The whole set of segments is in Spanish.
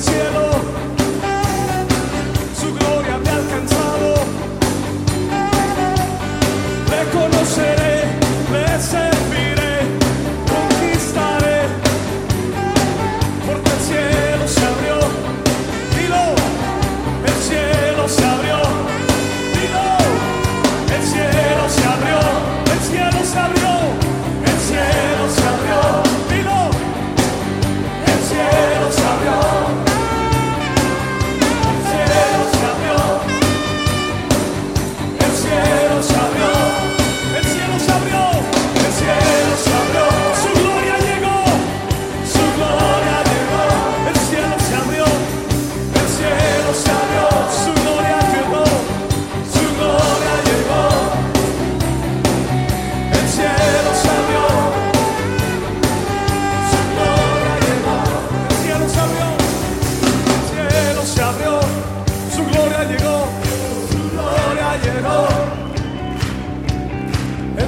cielo.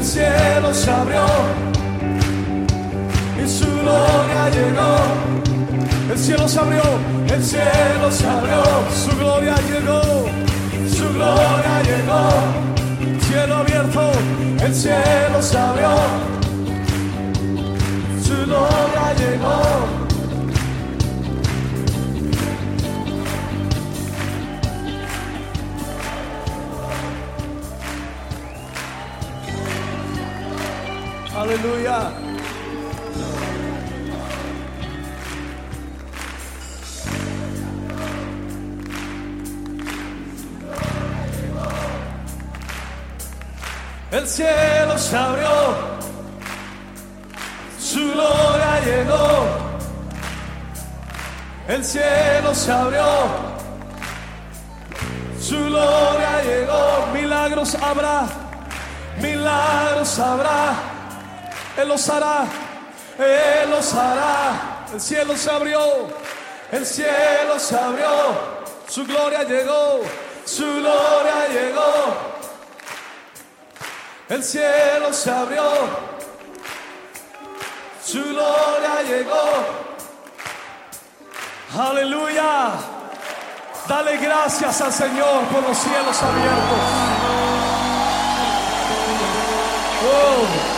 El cielo se abrió y su gloria llegó. El cielo se abrió, el cielo se abrió, su gloria llegó, su gloria llegó. Cielo abierto, el cielo se abrió, su gloria llegó. Aleluya. El cielo se abrió, su gloria llegó. El cielo se abrió, su gloria llegó. Milagros habrá, milagros habrá. Él los hará, Él los hará. El cielo se abrió, el cielo se abrió. Su gloria llegó, su gloria llegó. El cielo se abrió, su gloria llegó. Aleluya. Dale gracias al Señor por los cielos abiertos. Oh.